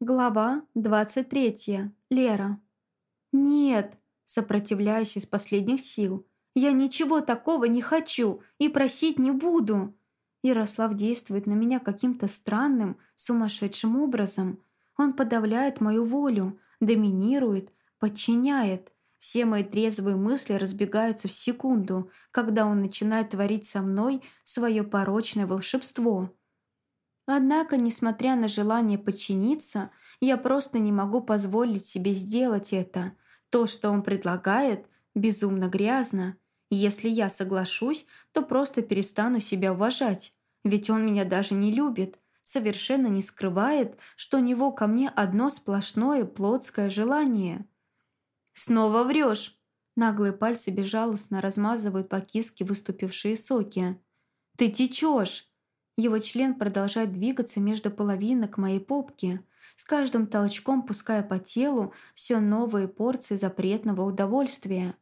Глава 23. Лера. «Нет!» – сопротивляюсь из последних сил. «Я ничего такого не хочу и просить не буду!» Ярослав действует на меня каким-то странным, сумасшедшим образом. Он подавляет мою волю, доминирует, подчиняет. Все мои трезвые мысли разбегаются в секунду, когда он начинает творить со мной свое порочное волшебство. Однако, несмотря на желание подчиниться, я просто не могу позволить себе сделать это. То, что он предлагает, безумно грязно. Если я соглашусь, то просто перестану себя уважать. Ведь он меня даже не любит, совершенно не скрывает, что у него ко мне одно сплошное плотское желание. «Снова врешь!» Наглые пальцы безжалостно размазывают по киске выступившие соки. «Ты течешь!» Его член продолжает двигаться между половинок моей попки, с каждым толчком пуская по телу все новые порции запретного удовольствия.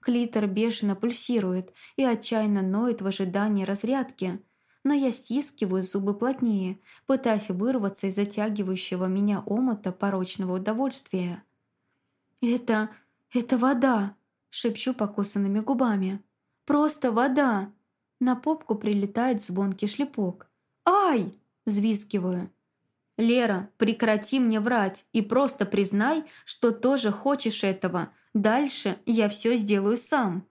Клитор бешено пульсирует и отчаянно ноет в ожидании разрядки, но я стискиваю зубы плотнее, пытаясь вырваться из затягивающего меня омута порочного удовольствия. «Это... это вода!» — шепчу покусанными губами. «Просто вода!» На попку прилетает звонкий шлепок. «Ай!» – взвизгиваю. «Лера, прекрати мне врать и просто признай, что тоже хочешь этого. Дальше я все сделаю сам».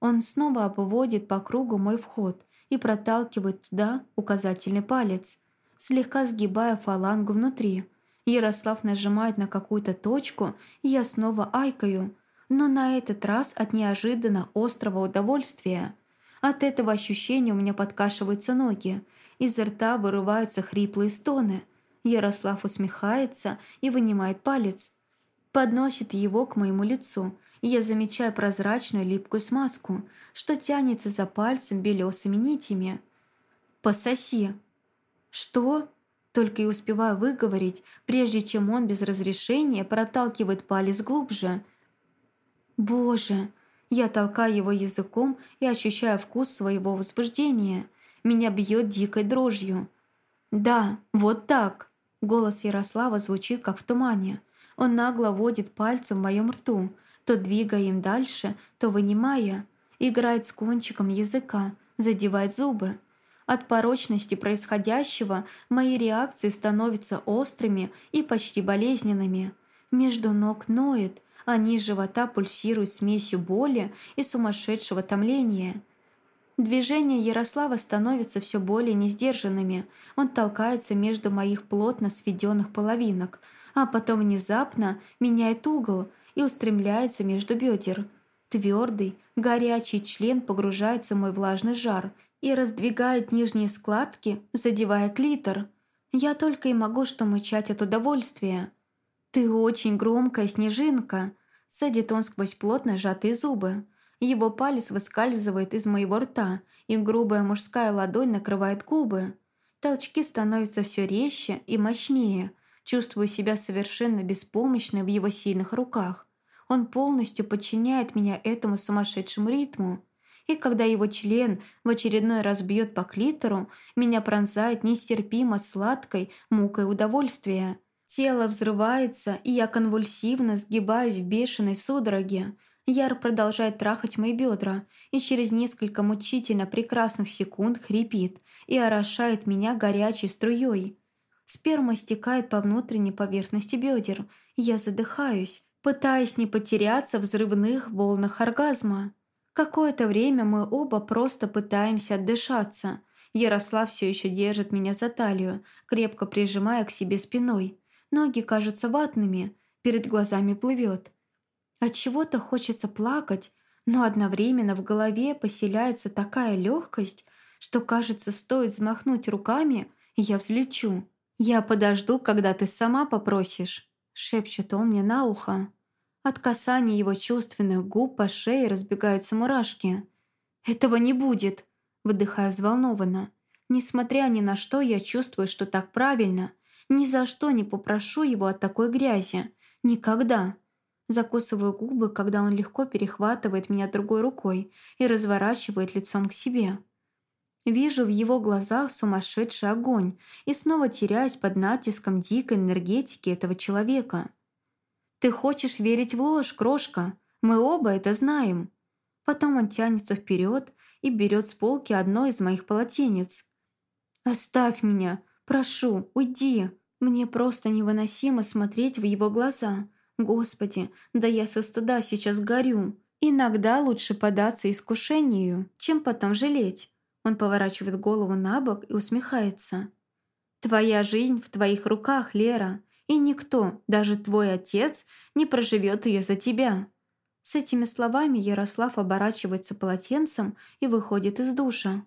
Он снова обводит по кругу мой вход и проталкивает туда указательный палец, слегка сгибая фалангу внутри. Ярослав нажимает на какую-то точку, и я снова айкаю, но на этот раз от неожиданно острого удовольствия – от этого ощущения у меня подкашиваются ноги, изо рта вырываются хриплые стоны. Ярослав усмехается и вынимает палец. Подносит его к моему лицу, я замечаю прозрачную липкую смазку, что тянется за пальцем белесыми нитями. «Пососи!» «Что?» Только и успеваю выговорить, прежде чем он без разрешения проталкивает палец глубже. «Боже!» Я толкаю его языком и ощущаю вкус своего возбуждения. Меня бьет дикой дрожью. «Да, вот так!» Голос Ярослава звучит, как в тумане. Он нагло водит пальцем в моем рту, то двигая им дальше, то вынимая. Играет с кончиком языка, задевает зубы. От порочности происходящего мои реакции становятся острыми и почти болезненными. Между ног ноет, а низ живота пульсирует смесью боли и сумасшедшего томления. Движения Ярослава становятся все более несдержанными. Он толкается между моих плотно сведенных половинок, а потом внезапно меняет угол и устремляется между бедер. Твердый, горячий член погружается в мой влажный жар и раздвигает нижние складки, задевая клитор. Я только и могу что мычать от удовольствия. «Ты очень громкая снежинка», — садит он сквозь плотно сжатые зубы. Его палец выскальзывает из моего рта, и грубая мужская ладонь накрывает губы. Толчки становятся все резче и мощнее. Чувствую себя совершенно беспомощной в его сильных руках. Он полностью подчиняет меня этому сумасшедшему ритму. И когда его член в очередной раз бьет по клитору, меня пронзает нестерпимо сладкой мукой удовольствия. Тело взрывается, и я конвульсивно сгибаюсь в бешеной судороге. Яр продолжает трахать мои бедра, и через несколько мучительно прекрасных секунд хрипит и орошает меня горячей струей. Сперма стекает по внутренней поверхности бедер, я задыхаюсь, пытаясь не потеряться в взрывных волнах оргазма. Какое-то время мы оба просто пытаемся отдышаться. Ярослав все еще держит меня за талию, крепко прижимая к себе спиной. Ноги кажутся ватными, перед глазами плывет. От чего-то хочется плакать, но одновременно в голове поселяется такая легкость, что, кажется, стоит взмахнуть руками, и я взлечу. «Я подожду, когда ты сама попросишь», — шепчет он мне на ухо. От касания его чувственных губ по шее разбегаются мурашки. «Этого не будет», — выдыхаю взволнованно. Несмотря ни на что, я чувствую, что так правильно. Ни за что не попрошу его от такой грязи. Никогда. Закусываю губы, когда он легко перехватывает меня другой рукой и разворачивает лицом к себе. Вижу в его глазах сумасшедший огонь и снова теряюсь под натиском дикой энергетики этого человека. «Ты хочешь верить в ложь, крошка? Мы оба это знаем». Потом он тянется вперед и берет с полки одно из моих полотенец. «Оставь меня! Прошу, уйди! Мне просто невыносимо смотреть в его глаза. Господи, да я со стыда сейчас горю. Иногда лучше податься искушению, чем потом жалеть». Он поворачивает голову на бок и усмехается. «Твоя жизнь в твоих руках, Лера, и никто, даже твой отец, не проживет ее за тебя». С этими словами Ярослав оборачивается полотенцем и выходит из душа.